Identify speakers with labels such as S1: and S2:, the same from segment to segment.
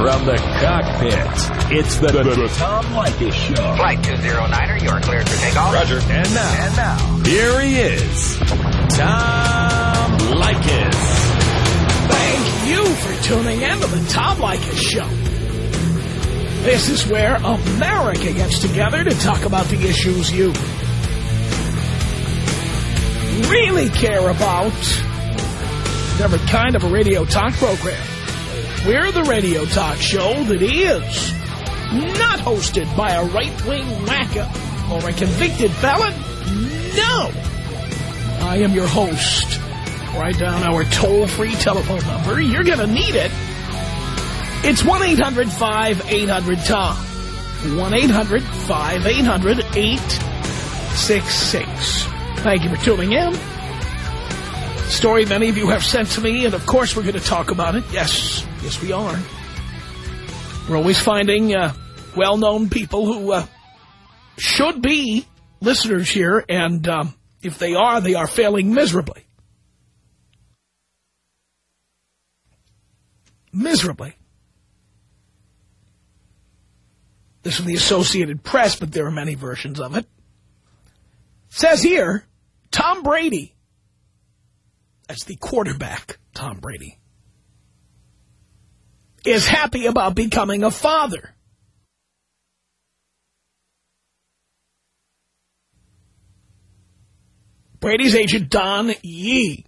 S1: From the cockpit, it's the, the, the Tom Leykis Show.
S2: Flight 209er, you are cleared for takeoff.
S1: Roger. And now,
S2: And now,
S1: here he is, Tom Leykis.
S3: Thank you for tuning in to the Tom Leykis Show. This is where America gets together to talk about the issues you really care about. Every kind of a radio talk program. We're the radio talk show that is not hosted by a right-wing wacko or a convicted felon. No! I am your host. Write down our toll-free telephone number. You're going to need it. It's 1-800-5800-TOM. 1-800-5800-866. Thank you for tuning in. Story many of you have sent to me, and of course we're going to talk about it. Yes, yes we are. We're always finding uh, well-known people who uh, should be listeners here, and um, if they are, they are failing miserably. Miserably. This is the Associated Press, but there are many versions of it. says here, Tom Brady, that's the quarterback, Tom Brady, is happy about becoming a father. Brady's agent, Don Yee,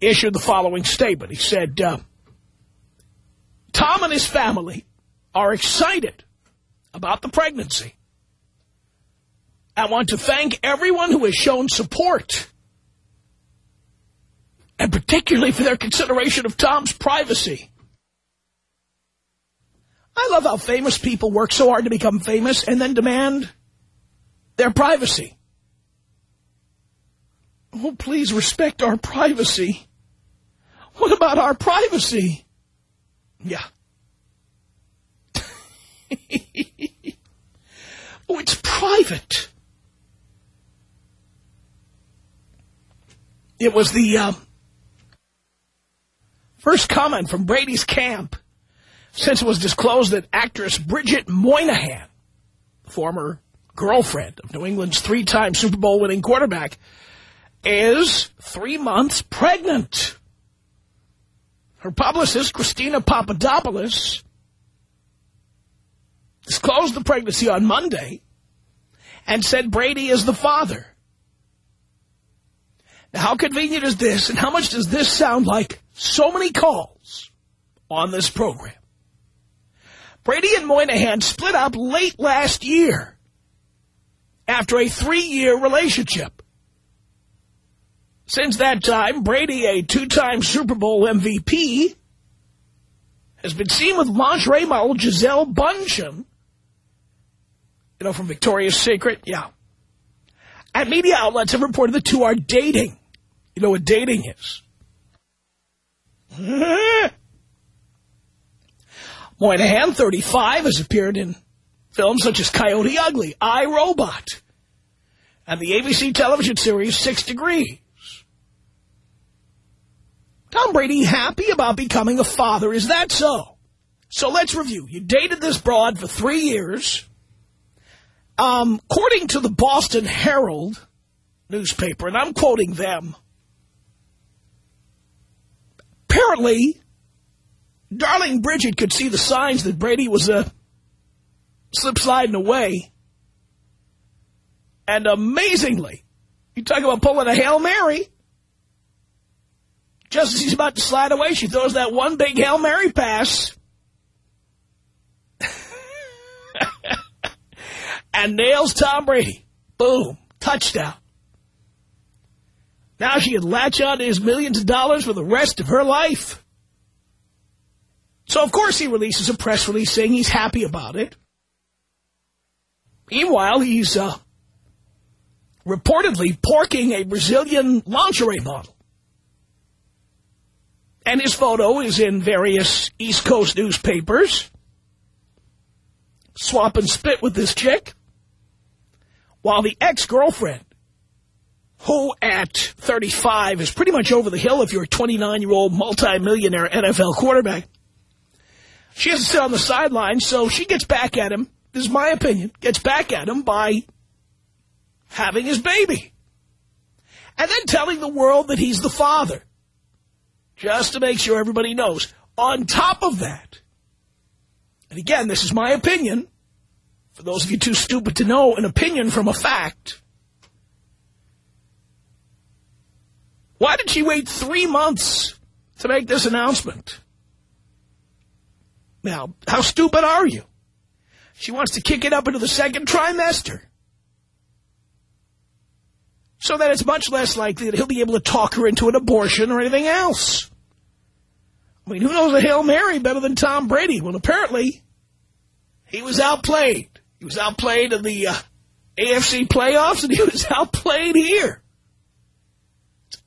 S3: issued the following statement. He said, uh, Tom and his family are excited about the pregnancy. I want to thank everyone who has shown support, and particularly for their consideration of Tom's privacy. I love how famous people work so hard to become famous and then demand their privacy. Oh, please respect our privacy. What about our privacy? Yeah. oh, it's private. It was the uh, first comment from Brady's camp since it was disclosed that actress Bridget Moynahan, former girlfriend of New England's three-time Super Bowl winning quarterback, is three months pregnant. Her publicist, Christina Papadopoulos, disclosed the pregnancy on Monday and said Brady is the father. Now, how convenient is this, and how much does this sound like so many calls on this program? Brady and Moynahan split up late last year after a three-year relationship. Since that time, Brady, a two-time Super Bowl MVP, has been seen with lingerie model Gisele Bundchen. You know, from Victoria's Secret? Yeah. And media outlets have reported the two are dating. You know what dating is. Moynahan, 35, has appeared in films such as Coyote Ugly, I, Robot, and the ABC television series Six Degrees. Tom Brady happy about becoming a father. Is that so? So let's review. You dated this broad for three years. Um, according to the Boston Herald newspaper, and I'm quoting them, apparently, darling Bridget could see the signs that Brady was uh, slip-sliding away. And amazingly, you talk about pulling a Hail Mary. Just as he's about to slide away, she throws that one big Hail Mary pass. and nails Tom Brady. Boom. Touchdown. Now she can latch on to his millions of dollars for the rest of her life. So, of course, he releases a press release saying he's happy about it. Meanwhile, he's uh, reportedly porking a Brazilian lingerie model. And his photo is in various East Coast newspapers. Swap and spit with this chick. While the ex-girlfriend, who at 35 is pretty much over the hill if you're a 29-year-old multimillionaire NFL quarterback, She has to sit on the sideline, so she gets back at him, this is my opinion, gets back at him by having his baby. And then telling the world that he's the father. Just to make sure everybody knows. On top of that, and again, this is my opinion, for those of you too stupid to know an opinion from a fact, why did she wait three months to make this announcement? Now, how stupid are you? She wants to kick it up into the second trimester. So that it's much less likely that he'll be able to talk her into an abortion or anything else. I mean, who knows a Hail Mary better than Tom Brady? Well, apparently, he was outplayed. He was outplayed in the uh, AFC playoffs, and he was outplayed here.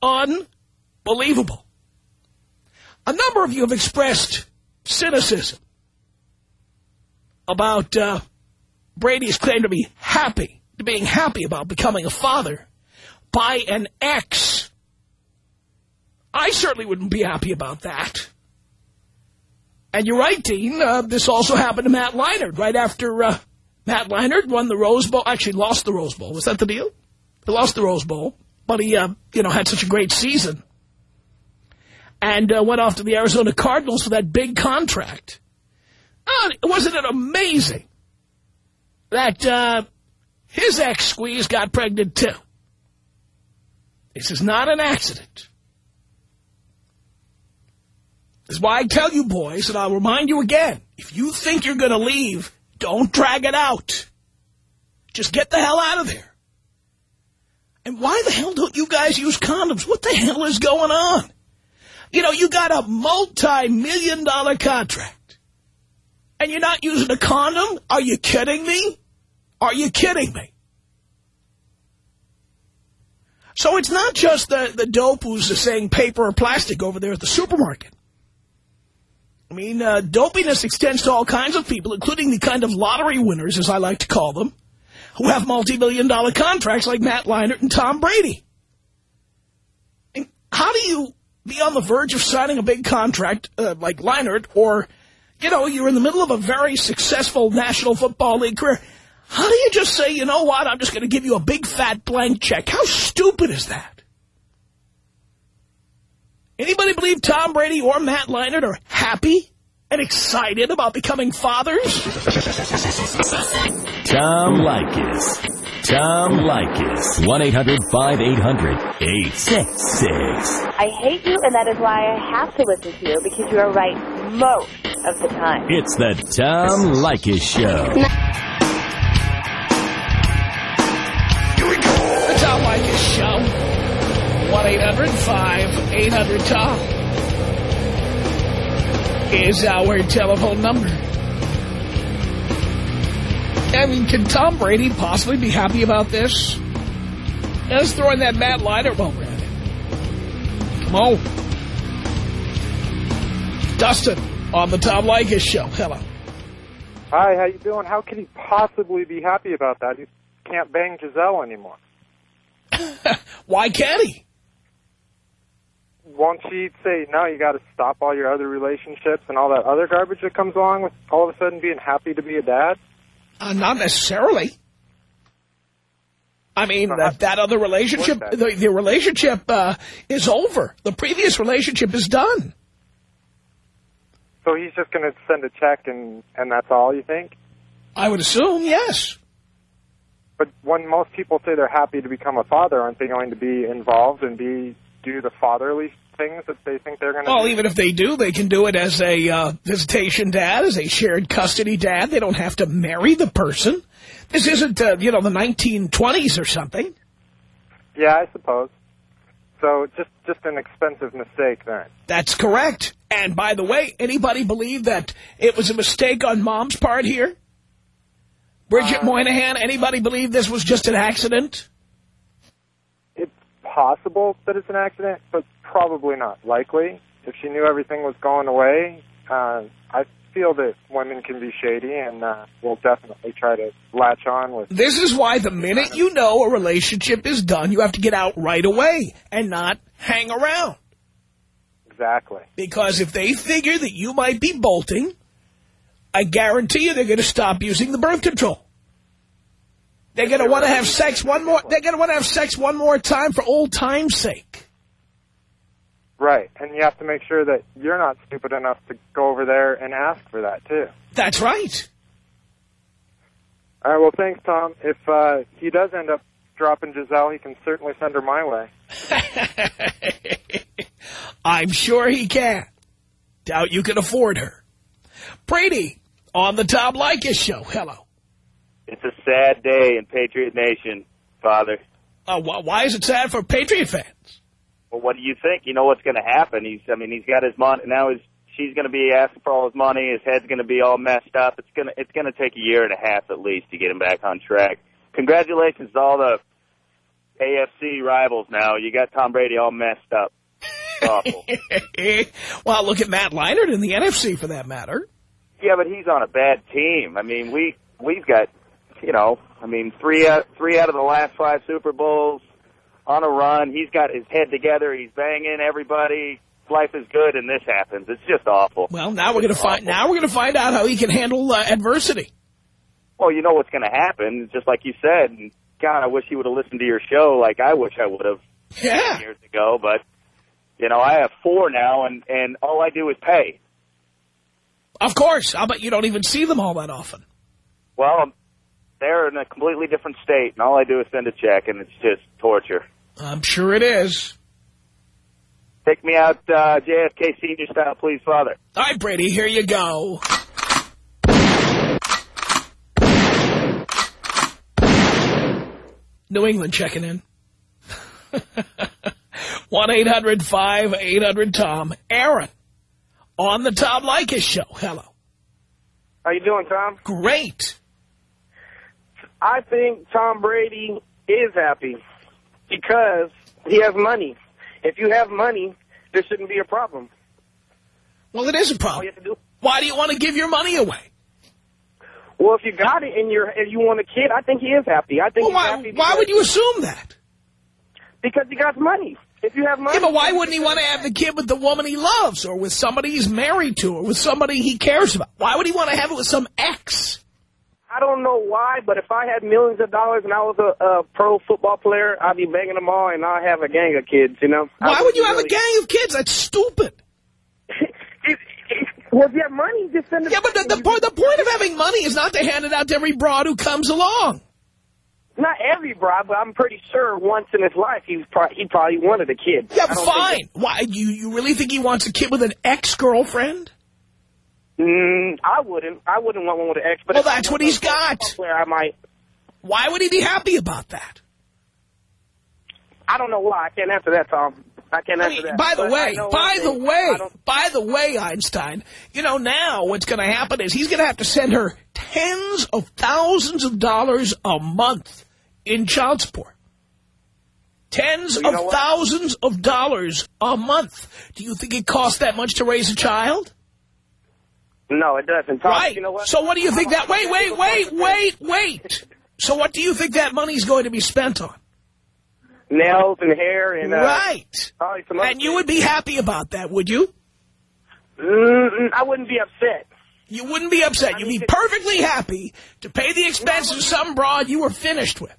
S3: Unbelievable. A number of you have expressed cynicism about uh, Brady's claim to be happy, to being happy about becoming a father by an ex. I certainly wouldn't be happy about that. And you're right, Dean. Uh, this also happened to Matt Leinart right after uh, Matt Leinart won the Rose Bowl. Actually, lost the Rose Bowl. Was that the deal? He lost the Rose Bowl, but he, uh, you know, had such a great season. And uh, went off to the Arizona Cardinals for that big contract. Oh, wasn't it amazing that uh, his ex-squeeze got pregnant, too? This is not an accident. This is why I tell you, boys, and I'll remind you again, if you think you're going to leave, don't drag it out. Just get the hell out of there. And why the hell don't you guys use condoms? What the hell is going on? You know, you got a multi-million dollar contract. And you're not using a condom? Are you kidding me? Are you kidding me? So it's not just the, the dope who's saying paper or plastic over there at the supermarket. I mean, uh, dopiness extends to all kinds of people, including the kind of lottery winners, as I like to call them, who have multi-million dollar contracts like Matt Leinart and Tom Brady. And how do you be on the verge of signing a big contract uh, like Leinart, or, you know, you're in the middle of a very successful National Football League career, how do you just say, you know what, I'm just going to give you a big fat blank check? How stupid is that? Anybody believe Tom Brady or Matt Leinart are happy and excited about becoming fathers?
S1: Tom Leykis. Tom Leykis. 1-800-5800-866.
S4: I hate you, and that is why I have to listen to you, because you are right most of the time.
S1: It's the Tom Leykis Show. Here we go.
S3: The Tom Leykis Show. 1-800-5800-TOM is our telephone number. I mean, can Tom Brady possibly be happy about this? Let's throw in that Matt Leinart moment at him. Come on. Dustin on the Tom Leykis Show. Hello.
S5: Hi, how you doing? How can he possibly be happy about that? He can't bang Gisele anymore.
S3: Why can't he?
S5: Won't she say, no, you got to stop all your other relationships and all that other garbage that comes along with all of a sudden being happy to be a dad?
S3: Uh, not necessarily. I mean, that, that other relationship, the, the relationship uh, is over. The previous relationship is done.
S5: So he's just going to send a check and, and that's all, you think?
S3: I would assume, yes.
S5: But when most people say they're happy to become a father, aren't they going to be involved and be do the fatherly things that they think they're going to
S3: Well,
S5: do?
S3: even if they do, they can do it as a uh, visitation dad, as a shared custody dad. They don't have to marry the person. This isn't, uh, you know, the 1920s or something.
S5: Yeah, I suppose. So just, just an expensive mistake then.
S3: That's correct. And by the way, anybody believe that it was a mistake on Mom's part here? Bridget
S5: Uh,
S3: Moynahan, anybody believe this was just an accident?
S5: Possible that it's an accident, but probably not likely. If she knew everything was going away, uh, I feel that women can be shady and uh, will definitely try to latch on with.
S3: This is why the minute you know a relationship is done, you have to get out right away and not hang around.
S5: Exactly.
S3: Because if they figure that you might be bolting I guarantee you they're going to stop using the birth control. They're going to want to have sex one more. They're going to want to have sex one more time for old time's sake.
S5: Right, and you have to make sure that you're not stupid enough to go over there and ask for that, too.
S3: That's right.
S5: All right, well, thanks, Tom. If uh, he does end up dropping Gisele, he can certainly send her my way.
S3: I'm sure he can. Doubt you can afford her. Brady, on the Tom Leykis show. Hello.
S6: It's a sad day in Patriot Nation, Father.
S3: Uh, why is it sad for Patriot fans?
S6: Well, what do you think? You know what's going to happen. He's, I mean, he's got his money now. His she's going to be asking for all his money. His head's going to be all messed up. It's going to it's going to take a year and a half at least to get him back on track. Congratulations to all the AFC rivals. Now you got Tom Brady all messed up. Awful.
S3: well, look at Matt Leinart in the NFC for that matter.
S6: Yeah, but he's on a bad team. I mean, we we've got you know, I mean, three out three out of the last five Super Bowls on a run. He's got his head together. He's banging everybody. Life is good, and this happens. It's just awful.
S3: Well, now we're going to find. Now we're going to find out how he can handle uh, adversity.
S6: Well, you know what's going to happen. Just like you said. God, I wish he would have listened to your show like I wish I would have
S3: yeah.
S6: years ago. But you know, I have four now, and and all I do is pay.
S3: Of course, I bet you don't even see them all that often.
S6: Well, they're in a completely different state, and all I do is send a check, and it's just torture.
S3: I'm sure it is.
S6: Take me out uh, JFK senior style, please, Father.
S3: All right, Brady, here you go. New England checking in. 1-800-5800-TOM. Aaron, on the Tom Leykis show. Hello.
S7: How you doing, Tom?
S3: Great.
S7: I think Tom Brady is happy because he has money. If you have money, there shouldn't be a problem.
S3: Well, it is a problem.
S7: do.
S3: Why do you want to give your money away?
S7: Well, if you got it and you're if you want a kid, I think he is happy. I think
S3: Well, why,
S7: happy.
S3: why would you assume that?
S7: Because he got money. If you have money,
S3: Yeah, but why wouldn't he want to have the kid with the woman he loves or with somebody he's married to or with somebody he cares about? Why would he want to have it with some ex?
S7: I don't know why, but if I had millions of dollars and I was a, a pro football player, I'd be banging them all and I'd have a gang of kids. You know.
S3: Why would you have a gang of kids? That's stupid.
S7: It- it- well, if you have money, just send them.
S3: Yeah, but the, the, point, the point of having money is not to hand it out to every broad who comes along.
S7: Not every broad, but I'm pretty sure once in his life he was pro he probably wanted a kid.
S3: Yeah, fine. Why you you really think he wants a kid with an ex-girlfriend?
S7: Mm, I wouldn't. I wouldn't want one with an ex. But
S3: Well, that's what he's got.
S7: Player, I might.
S3: Why would he be happy about that?
S7: I don't know why. I can't answer that, Tom. I can't
S3: I
S7: answer
S3: mean,
S7: that.
S3: by the
S7: But
S3: way, by the
S7: thing.
S3: way, by the way, Einstein, you know, now what's going to happen is he's going to have to send her tens of thousands of dollars a month in child support. Tens of thousands of dollars a month. Do you think it costs that much to raise a child?
S7: No, it doesn't. Tom,
S3: right.
S7: You know what?
S3: So what do you think that... Wait, wait, wait, wait, wait. So what do you think that money's going to be spent on?
S7: Nails and hair and uh,
S3: right. And you would be happy about that, would you?
S7: Mm, I wouldn't be upset.
S3: You wouldn't be upset. You'd be perfectly happy to pay the expenses of some broad you were finished with.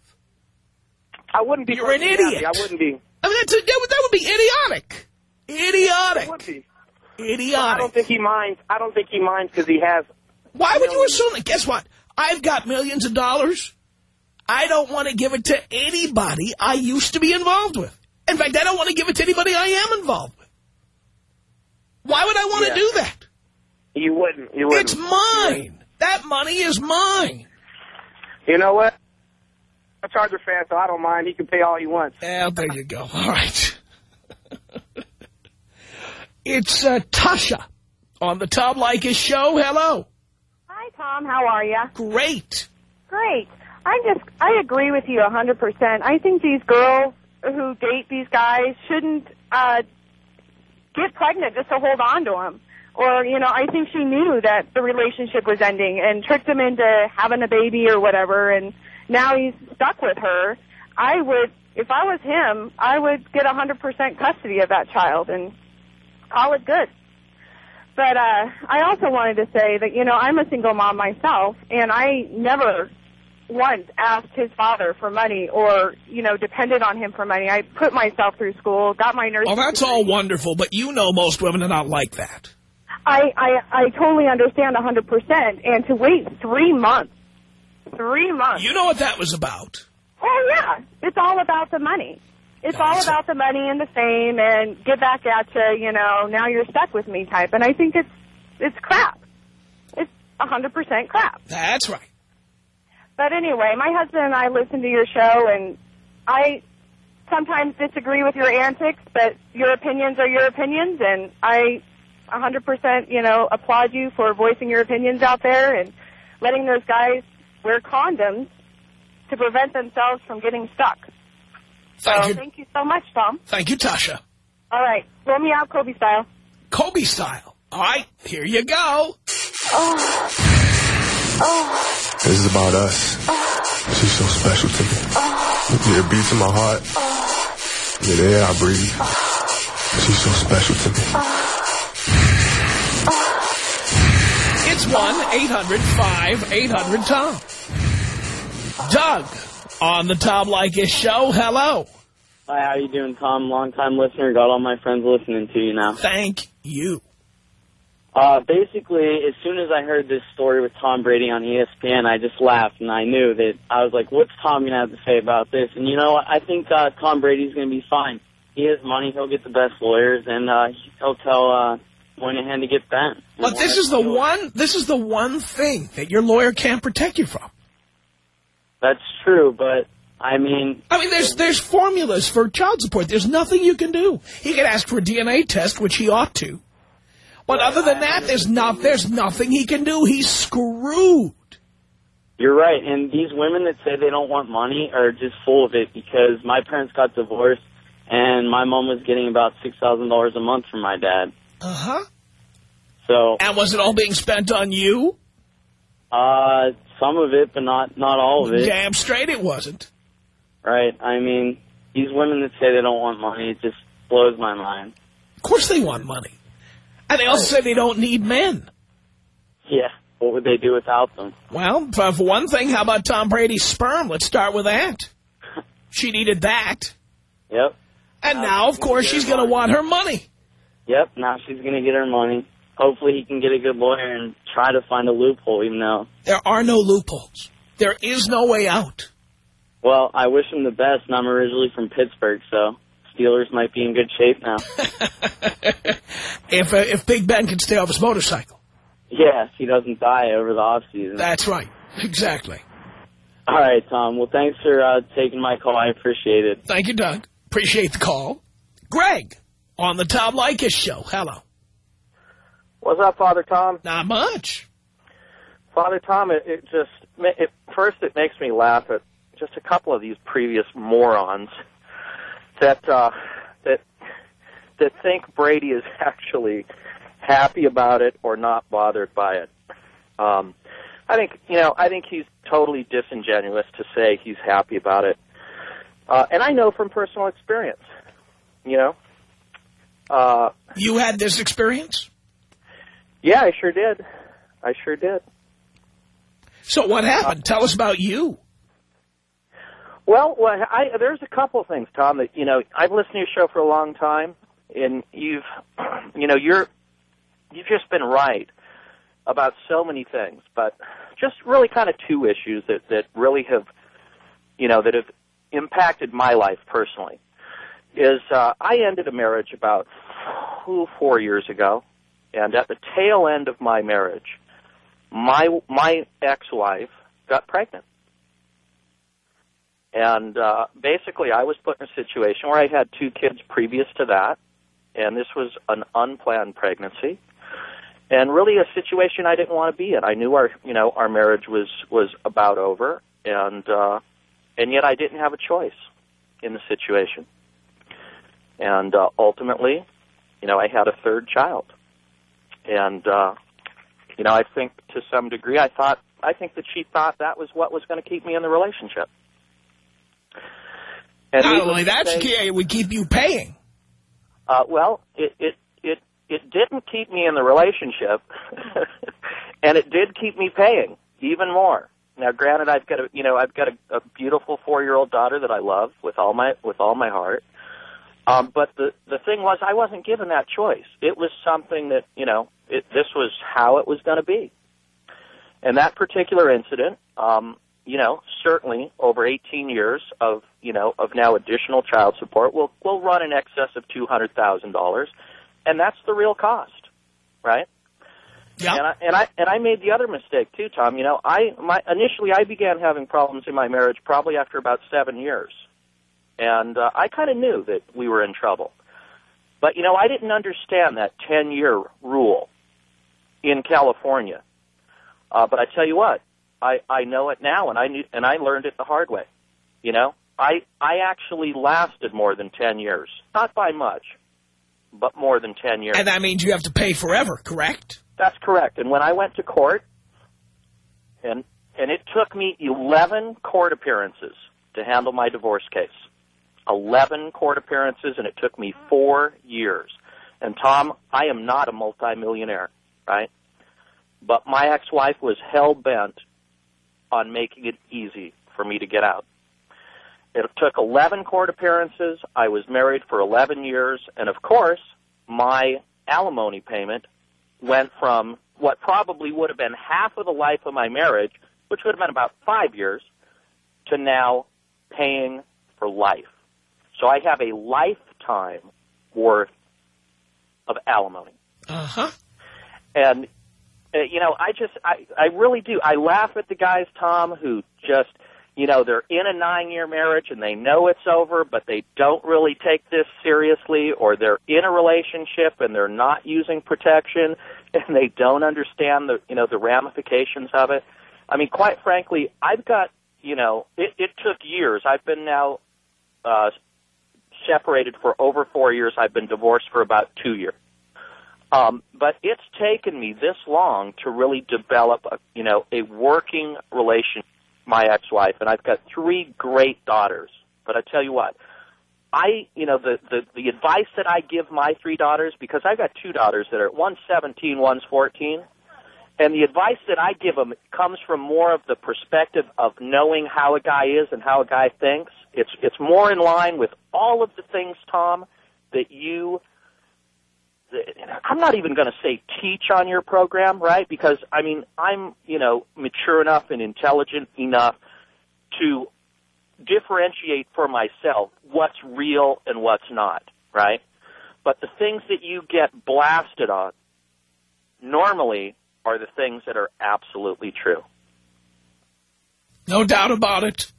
S7: I wouldn't be.
S3: You're an idiot.
S7: Happy. I wouldn't be.
S3: I mean, that's a, that, would, that would be idiotic.
S7: I
S3: Idiotic.
S7: would be. I don't think he minds. I don't think he minds because he has.
S3: Why would you assume that? Guess what? I've got millions of dollars. I don't want to give it to anybody I used to be involved with. In fact, I don't want to give it to anybody I am involved with. Why would I want
S7: Yeah.
S3: to do that?
S7: You wouldn't. You wouldn't.
S3: It's mine. That money is mine.
S7: You know what? I'm a Charger fan, so I don't mind. He can pay all he wants.
S3: Well, there you go. All right. It's uh, Tasha on the Tom Leykis show. Hello.
S4: Hi, Tom. How are you?
S3: Great.
S4: Great. I just I agree with you a 100%. I think these girls who date these guys shouldn't uh, get pregnant just to hold on to them. Or, you know, I think she knew that the relationship was ending and tricked him into having a baby or whatever, and now he's stuck with her. I would, if I was him, I would get a 100% custody of that child and call it good. But uh, I also wanted to say that, you know, I'm a single mom myself, and I never once asked his father for money or, you know, depended on him for money. I put myself through school, got my nursing
S3: Well, that's all wonderful, but you know most women are not like that.
S4: I, I, I totally understand 100%. And to wait three months, three months.
S3: You know what that was about.
S4: Oh, yeah. It's all about the money. It's all about the money and the fame and get back at you, you know, now you're stuck with me type. And I think it's, it's crap. It's 100% crap.
S3: That's right.
S4: But anyway, my husband and I listen to your show, and I sometimes disagree with your antics, but your opinions are your opinions, and I 100%, you know, applaud you for voicing your opinions out there and letting those guys wear condoms to prevent themselves from getting stuck.
S3: Thank
S4: so
S3: you.
S4: thank you so much, Tom.
S3: Thank you, Tasha.
S4: All right, roll me out Kobe style.
S3: Kobe style. All right, here you go. Oh. Oh.
S8: This is about us. Oh. She's so special to me. Yeah, it beats in my heart. Oh. Yeah, the air I breathe. She's so special to me.
S3: It's 1-800-5800-TOM. Doug on the Tom Leykis Show. Hello.
S9: Hi, how you doing, Tom? Long time listener. Got all my friends listening to you now.
S3: Thank you.
S9: Uh, basically, as soon as I heard this story with Tom Brady on ESPN, I just laughed, and I knew that I was like, "What's Tom gonna have to say about this?" And you know what? I think uh, Tom Brady's gonna be fine. He has money. He'll get the best lawyers, and uh, he'll tell uh, Moynahan to get bent.
S3: But this is the one, this is the one thing that your lawyer can't protect you from.
S9: That's true, but I mean,
S3: I mean, there's there's formulas for child support. There's nothing you can do. He can ask for a DNA test, which he ought to. But other than that, there's not there's nothing he can do. He's screwed.
S9: You're right, and these women that say they don't want money are just full of it because my parents got divorced, and my mom was getting about six thousand dollars a month from my dad.
S3: Uh huh.
S9: So,
S3: And was it all being spent on you?
S9: Uh, some of it, but not not all of it.
S3: Damn straight it wasn't.
S9: Right? I mean, these women that say they don't want money, it just blows my mind.
S3: Of course they want money. And they also say they don't need men.
S9: Yeah, what would they do without them?
S3: Well, for for one thing, how about Tom Brady's sperm? Let's start with that. She needed that.
S9: Yep,
S3: And now, of course, she's going to want her money.
S9: yep. Now she's gonna get her money. Hopefully, he can get a good lawyer and try to find a loophole. Even though,
S3: There are no loopholes. There is no way out.
S9: well, I wish him the best, and I'm originally from Pittsburgh, so Steelers might be in good shape now.
S3: if uh, if Big Ben can stay off his motorcycle.
S9: Yes, he doesn't die over the off season.
S3: That's right. Exactly.
S9: All right, Tom. Well, thanks for uh, taking my call. I appreciate it.
S3: Thank you, Doug. Appreciate the call. Greg on the Tom Leykis Show. Hello.
S10: What's up, Father Tom?
S3: Not much.
S10: Father Tom, it, it just it, first it makes me laugh at just a couple of these previous morons that uh, that that think Brady is actually happy about it or not bothered by it. Um, I think you know I think he's totally disingenuous to say he's happy about it, uh, and I know from personal experience. You know, uh,
S3: You had this experience?
S10: Yeah, I sure did. I sure did.
S3: So what happened? Tell us about you.
S10: Well, well I, there's a couple of things, Tom. That you know, I've listened to your show for a long time, and you've, you know, you're, you've just been right about so many things, but just really kind of two issues that that really have, you know, that have impacted my life personally. Is uh, I ended a marriage about ooh, four years ago, and at the tail end of my marriage, my my ex-wife got pregnant. And uh, basically, I was put in a situation where I had two kids previous to that, and this was an unplanned pregnancy, and really a situation I didn't want to be in. I knew our, you know, our marriage was was about over, and uh, and yet I didn't have a choice in the situation. And uh, ultimately, you know, I had a third child, and uh, you know, I think to some degree, I thought, I think that she thought that was what was going to keep me in the relationship. And
S3: Not only that,
S10: say-
S3: it would keep you paying.
S10: uh, well, it, it it it didn't keep me in the relationship, and it did keep me paying even more. Now, granted, I've got a you know I've got a, a beautiful four year old daughter that I love with all my with all my heart. Um, but the the thing was, I wasn't given that choice. It was something that you know it, this was how it was going to be. And that particular incident, um, you know, certainly over 18 years of you know of now additional child support will will run in excess of two hundred thousand dollars, and that's the real cost, right?
S3: Yeah.
S10: And I, and I and I made the other mistake too, Tom. You know, I my initially I began having problems in my marriage probably after about seven years, and uh, I kind of knew that we were in trouble. But you know, I didn't understand that ten year rule in California. Uh, but I tell you what, I I know it now, and I knew and I learned it the hard way. You know, I I actually lasted more than ten years, not by much, but more than ten years.
S3: And that means you have to pay forever, correct?
S10: That's correct. And when I went to court, and and it took me 11 court appearances to handle my divorce case. 11 court appearances, and it took me four years. And Tom, I am not a multimillionaire, right? But my ex-wife was hell bent on making it easy for me to get out. It took 11 court appearances. I was married for 11 years, and of course, my alimony payment went from what probably would have been half of the life of my marriage, which would have been about five years, to now paying for life. So I have a lifetime worth of alimony.
S3: Uh-huh.
S10: And, uh, you know, I just, I, I really do. I laugh at the guys, Tom, who just, you know, they're in a nine-year marriage and they know it's over, but they don't really take this seriously, or they're in a relationship and they're not using protection and they don't understand the, you know, the ramifications of it. I mean, quite frankly, I've got, you know, it, it took years. I've been now uh, separated for over four years. I've been divorced for about two years. Um, but it's taken me this long to really develop, a, you know, a working relationship with my ex-wife, and I've got three great daughters. But I tell you what, I, you know, the, the, the advice that I give my three daughters, because I've got two daughters that are, one's 17, one's 14, and the advice that I give them comes from more of the perspective of knowing how a guy is and how a guy thinks. It's, it's more in line with all of the things, Tom, that you I'm not even going to say teach on your program, right? Because I mean, I'm, you know, mature enough and intelligent enough to differentiate for myself what's real and what's not, right? But the things that you get blasted on normally are the things that are absolutely true.
S3: No doubt about it.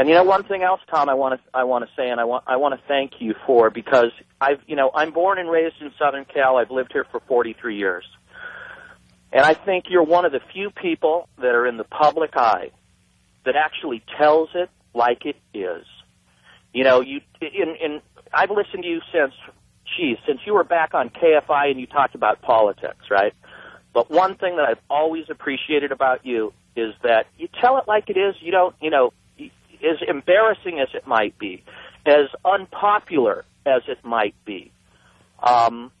S10: And you know one thing else, Tom, I want to I want to say, and I want I want to thank you for because I've you know I'm born and raised in Southern Cal. I've lived here for 43 years, and I think you're one of the few people that are in the public eye that actually tells it like it is. You know, you in in I've listened to you since, geez, since you were back on KFI and you talked about politics, right? But one thing that I've always appreciated about you is that you tell it like it is. You don't, you know, as embarrassing as it might be, as unpopular as it might be, um,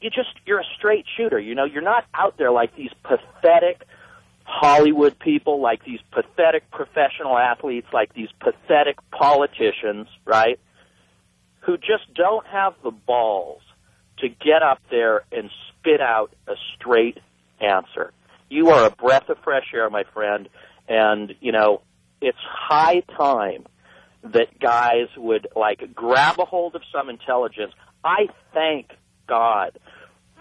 S10: you just you're a straight shooter. You know, you're not out there like these pathetic Hollywood people, like these pathetic professional athletes, like these pathetic politicians, right? Who just don't have the balls to get up there and spit out a straight answer. You are a breath of fresh air, my friend, and you know it's high time that guys would like grab a hold of some intelligence. I thank God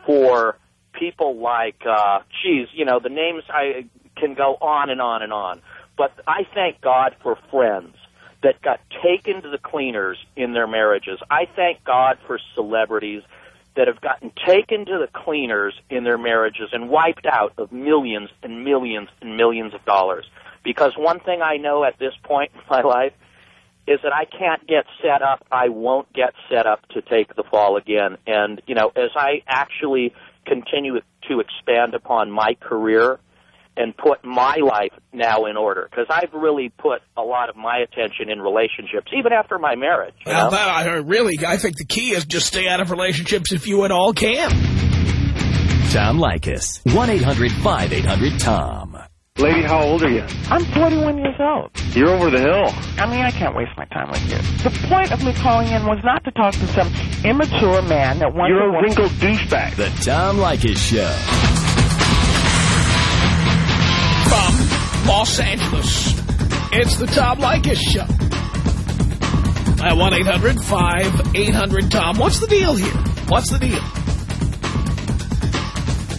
S10: for people like uh geez, you know, the names I can go on and on and on. But I thank God for friends that got taken to the cleaners in their marriages. I thank God for celebrities that have gotten taken to the cleaners in their marriages and wiped out of millions and millions and millions of dollars. Because one thing I know at this point in my life is that I can't get set up. I won't get set up to take the fall again. And, you know, as I actually continue to expand upon my career and put my life now in order because I've really put a lot of my attention in relationships, even after my marriage.
S3: Well, that, I, really, I think the key is just stay out of relationships if you at all can.
S1: Tom Leykis. 1-800-5800-TOM.
S11: Lady, how old are you?
S12: I'm 41 years old.
S11: You're over the hill.
S12: I mean, I can't waste my time with you. The point of me calling in was not to talk to some immature man that wants
S11: You're a wrinkled douchebag.
S1: The Tom Leykis Show.
S3: From Los Angeles, it's the Tom Leykis Show. At 1-800-5800-TOM. What's the deal here? What's the deal?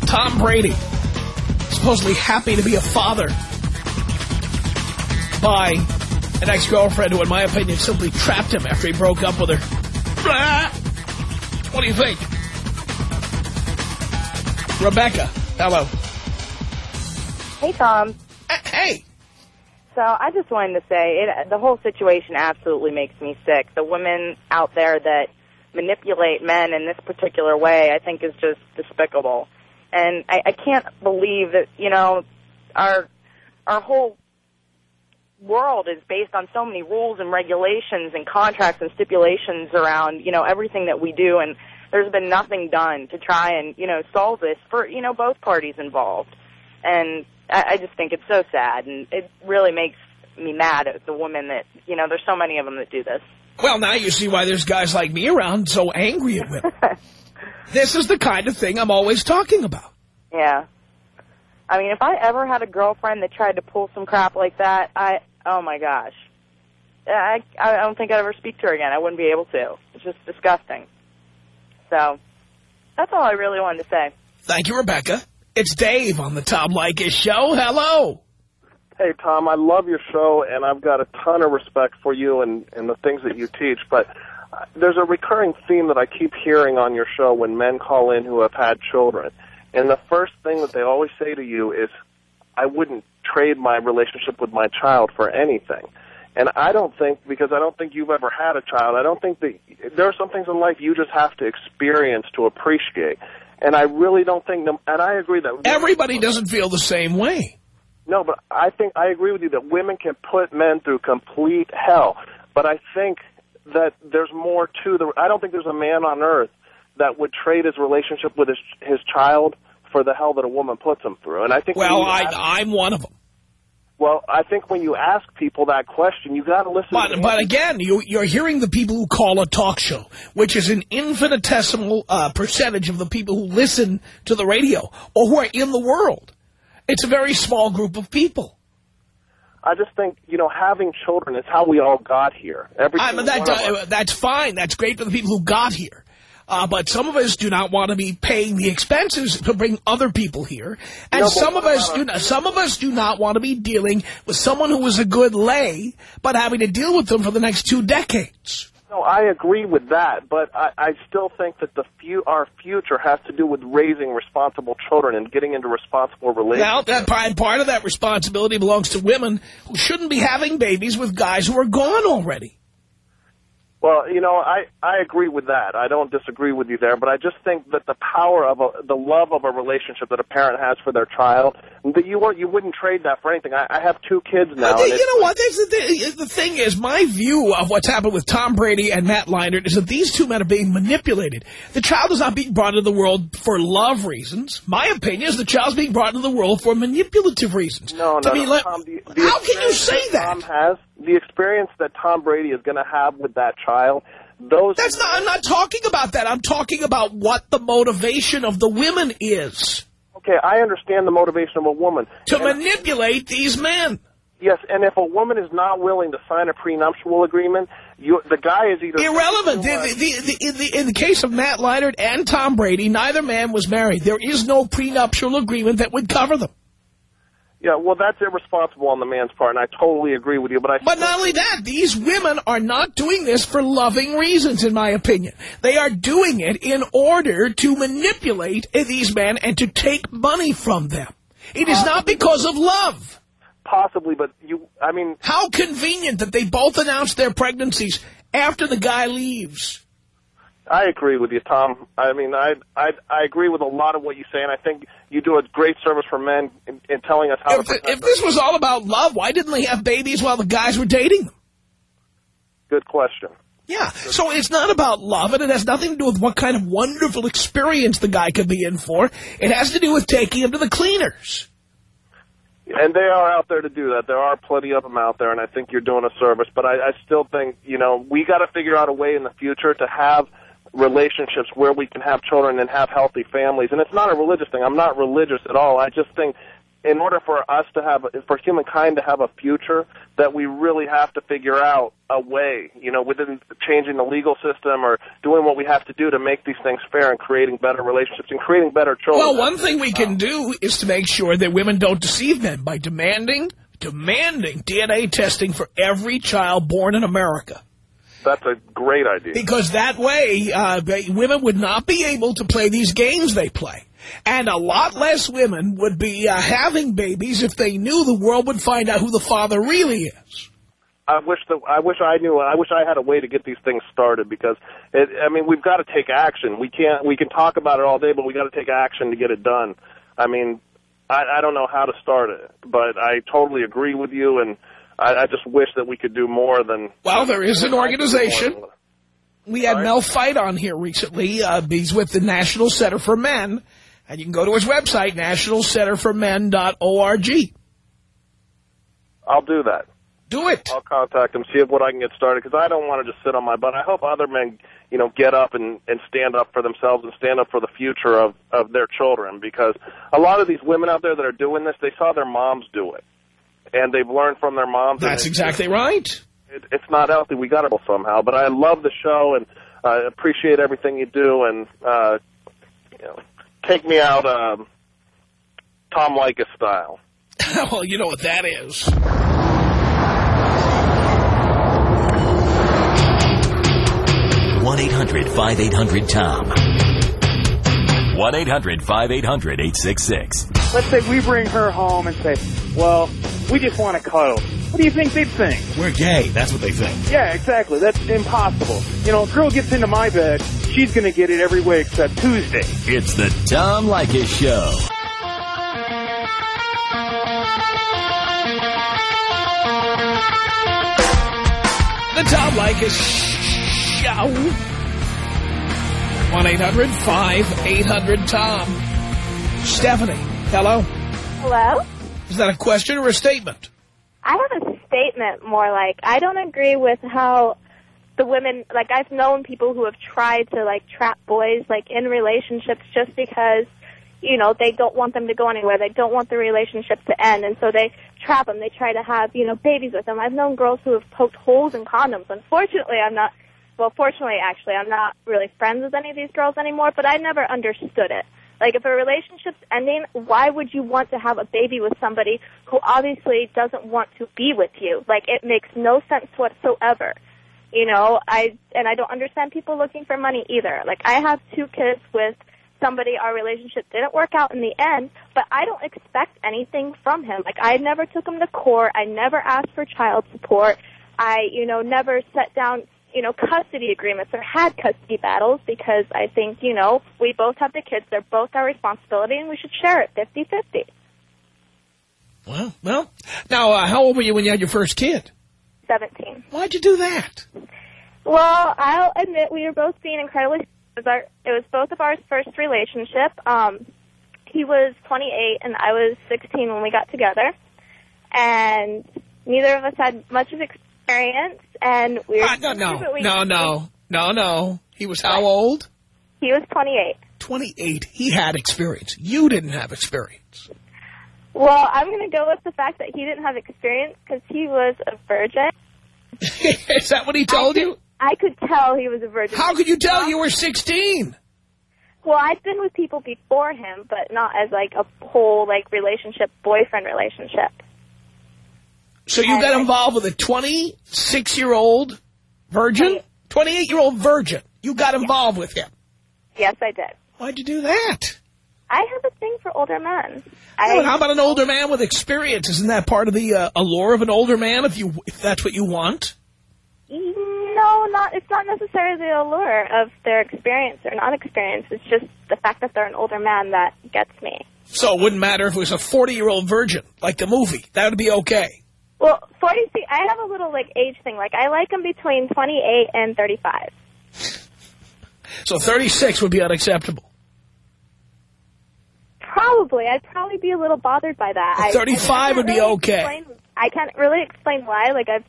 S3: Tom Brady, supposedly happy to be a father by an ex-girlfriend who, in my opinion, simply trapped him after he broke up with her. Ah! What do you think? Rebecca, hello.
S13: Hey, Tom.
S3: Hey.
S13: So I just wanted to say, it, the whole situation absolutely makes me sick. The women out there that manipulate men in this particular way, I think, is just despicable. And I, I can't believe that, you know, our our whole world is based on so many rules and regulations and contracts and stipulations around, you know, everything that we do. And there's been nothing done to try and, you know, solve this for, you know, both parties involved. And I, I just think it's so sad, and it really makes me mad at the women that, you know, there's so many of them that do this.
S3: Well, now you see why there's guys like me around so angry at women. this is the kind of thing I'm always talking about.
S13: Yeah. I mean, if I ever had a girlfriend that tried to pull some crap like that, I, oh my gosh. I, I don't think I'd ever speak to her again. I wouldn't be able to. It's just disgusting. So, that's all I really wanted to say.
S3: Thank you, Rebecca. It's Dave on the Tom Leykis Show. Hello.
S14: Hey, Tom, I love your show, and I've got a ton of respect for you and, and the things that you teach, but there's a recurring theme that I keep hearing on your show when men call in who have had children. And the first thing that they always say to you is, I wouldn't trade my relationship with my child for anything. And I don't think, because I don't think you've ever had a child, I don't think that there are some things in life you just have to experience to appreciate. And I really don't think, and I agree that
S3: Everybody doesn't feel the same way.
S14: no, but I think I agree with you that women can put men through complete hell. But I think that there's more to the. I don't think there's a man on earth that would trade his relationship with his his child for the hell that a woman puts him through. And I think.
S3: Well, I,
S14: ask-
S3: I'm one of them.
S14: well, I think when you ask people that question, you got to listen. to
S3: But, but again, you, you're hearing the people who call a talk show, which is an infinitesimal uh, percentage of the people who listen to the radio or who are in the world. It's a very small group of people.
S14: I just think you know having children is how we all got here. Every
S3: I mean, that,
S14: one of us.
S3: uh, that's fine. That's great for the people who got here. Uh, but some of us do not want to be paying the expenses to bring other people here, and
S14: No,
S3: some of us do not. Some of us do not want to be dealing with someone who was a good lay, but having to deal with them for the next two decades.
S14: No, I agree with that, but I, I still think that the few, our future has to do with raising responsible children and getting into responsible relationships.
S3: Now, that part, part of that responsibility belongs to women who shouldn't be having babies with guys who are gone already.
S14: Well, you know, I I agree with that. I don't disagree with you there, but I just think that the power of a, the love of a relationship that a parent has for their child, that you weren't you wouldn't trade that for anything. I, I have two kids now.
S3: You know what? The, thing. the thing is, my view of what's happened with Tom Brady and Matt Leinart is that these two men are being manipulated. The child is not being brought into the world for love reasons. My opinion is the child's being brought into the world for manipulative reasons.
S14: No,
S3: to
S14: no,
S3: be
S14: no, Tom, the, the
S3: How can you say that?
S14: Tom has the experience that Tom Brady is going to have with that child. Those
S3: That's not. I'm not talking about that. I'm talking about what the motivation of the women is
S14: okay. I understand the motivation of a woman
S3: to manipulate these men.
S14: Yes, and if a woman is not willing to sign a prenuptial agreement, you, the guy is either
S3: Irrelevant. The, the, the, in, the, in the case of Matt Leinart and Tom Brady, neither man was married. There is no prenuptial agreement that would cover them.
S14: Yeah, well, that's irresponsible on the man's part, and I totally agree with you. But I
S3: But not only that, these women are not doing this for loving reasons, in my opinion. They are doing it in order to manipulate these men and to take money from them. It is not because of love.
S14: possibly, but you, I mean,
S3: How convenient that they both announced their pregnancies after the guy leaves.
S14: I agree with you, Tom. I mean, I I I agree with a lot of what you say, and I think you do a great service for men in, in telling us how
S3: If,
S14: to.
S3: if this was all about love, why didn't they have babies while the guys were dating them?
S14: Good question.
S3: Yeah, so it's not about love, and it has nothing to do with what kind of wonderful experience the guy could be in for. It has to do with taking him to the cleaners.
S14: And they are out there to do that. There are plenty of them out there, and I think you're doing a service. But I, I still think, you know, we got to figure out a way in the future to have relationships where we can have children and have healthy families. And it's not a religious thing. I'm not religious at all. I just think in order for us to have, for humankind to have a future, that we really have to figure out a way, you know, within changing the legal system or doing what we have to do to make these things fair and creating better relationships and creating better children.
S3: Well, one thing we can do is to make sure that women don't deceive men by demanding, demanding DNA testing for every child born in America.
S14: That's a great idea.
S3: Because that way, uh, women would not be able to play these games they play. And a lot less women would be uh, having babies if they knew the world would find out who the father really is.
S14: I wish that I wish I knew. I wish I had a way to get these things started because it, I mean we've got to take action. We can't. We can talk about it all day, but we got to take action to get it done. I mean, I, I don't know how to start it, but I totally agree with you, and I, I just wish that we could do more than.
S3: Well, there is an organization. We had Mel Feit on here recently. Uh, he's with the National Center for Men. And you can go to his website, nationalcenterformen.org.
S14: I'll do that.
S3: Do it.
S14: I'll contact him, see if what I can get started, because I don't want to just sit on my butt. I hope other men, you know, get up and, and stand up for themselves and stand up for the future of, of their children, because a lot of these women out there that are doing this, they saw their moms do it. And they've learned from their moms.
S3: That's
S14: and
S3: exactly right.
S14: It, it's not healthy. We got to somehow. But I love the show and I uh, appreciate everything you do. And, uh, you know, take me out um, Tom Leykis style.
S3: well, you know what that is.
S1: one 800 tom 1-800-5800-866.
S15: Let's say we bring her home and say, well, we just want to cuddle. What do you think they'd think?
S3: We're gay. That's what they think.
S15: Yeah, exactly. That's impossible. You know, a girl gets into my bed, she's going to get it every way except Tuesday.
S1: It's the Tom Leykis Show.
S3: The Tom Leykis Show. 1-800-5800-TOM. Stephanie, hello.
S16: Hello?
S3: Is that a question or a statement?
S16: I have a statement more like, I don't agree with how the women, like I've known people who have tried to like trap boys like in relationships just because, you know, they don't want them to go anywhere. They don't want the relationship to end. And so they trap them. They try to have, you know, babies with them. I've known girls who have poked holes in condoms. Unfortunately, I'm not, well, fortunately, actually, I'm not really friends with any of these girls anymore, but I never understood it. Like, if a relationship's ending, why would you want to have a baby with somebody who obviously doesn't want to be with you? Like, it makes no sense whatsoever. You know, I, and I don't understand people looking for money either. Like, I have two kids with somebody, our relationship didn't work out in the end, but I don't expect anything from him. Like, I never took him to court. I never asked for child support. I, you know, never set down you know, custody agreements or had custody battles because I think, you know, we both have the kids. They're both our responsibility and we should share it 50-50.
S3: Well, well. Now, uh, how old were you when you had your first kid?
S16: 17.
S3: Why'd you do that?
S16: Well, I'll admit we were both being incredibly, it was, our, it was both of our first relationship. Um, he was 28 and I was 16 when we got together. And neither of us had much of experience and we were...
S3: Uh, no, no, no, no, no, no. He was how old?
S16: He was 28.
S3: 28. He had experience. You didn't have experience.
S16: Well, I'm going to go with the fact that he didn't have experience because he was a virgin.
S3: Is that what he told
S16: I
S3: you?
S16: Could, I could tell he was a virgin.
S3: How could you tell you were 16?
S16: Well, I've been with people before him, but not as like a whole like relationship, boyfriend relationship.
S3: So you got involved with a 26-year-old virgin? 28-year-old virgin. You got involved with him.
S16: Yes, I did.
S3: Why'd you do that?
S16: I have a thing for older men.
S3: Oh, I, how about an older man with experience? Isn't that part of the uh, allure of an older man if you if that's what you want?
S16: No, No, not. It's not necessarily the allure of their experience or non-experience. It's just the fact that they're an older man that gets me.
S3: So it wouldn't matter if it was a 40-year-old virgin, like the movie. That would be okay.
S16: Well, 40. See, I have a little like age thing. Like I like them between 28 and 35.
S3: So 36 would be unacceptable.
S16: Probably, I'd probably be a little bothered by that. I-
S3: 35
S16: I can't
S3: would be okay.
S16: Explain, I can't really explain why. Like I've,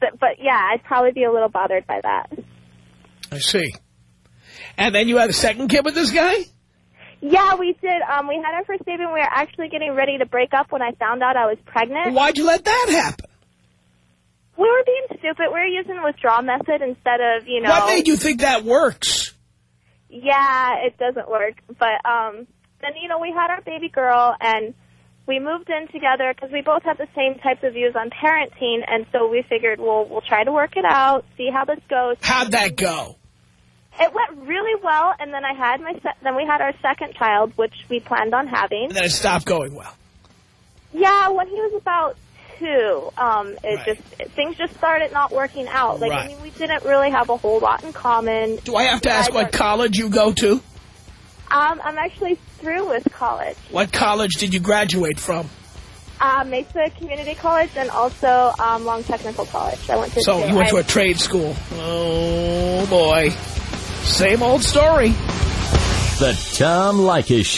S16: but, but yeah, I'd probably be a little bothered by that.
S3: I see. And then you had a second kid with this guy?
S16: Yeah, we did. Um, we had our first baby, and we were actually getting ready to break up when I found out I was pregnant.
S3: Why'd you let that happen?
S16: We were being stupid. We were using the withdrawal method instead of, you know.
S3: What made you think that works?
S16: Yeah, it doesn't work. But um, then, you know, we had our baby girl, and we moved in together because we both had the same types of views on parenting, and so we figured, well, we'll try to work it out, see how this goes.
S3: How'd that go?
S16: It went really well, and then I had my se- then we had our second child, which we planned on having.
S3: And then it stopped going well.
S16: Yeah, when he was about two, um, it just it, things just started not working out. Like I mean, we didn't really have a whole lot in common.
S3: Do I have to ask what college you go to?
S16: Um, I'm actually through with college.
S3: What college did you graduate from?
S16: Uh, Mesa Community College and also um, Long Technical College. I went to.
S3: So you went to a trade school. Oh, boy. Same old story.
S1: The Tom Leykis Show.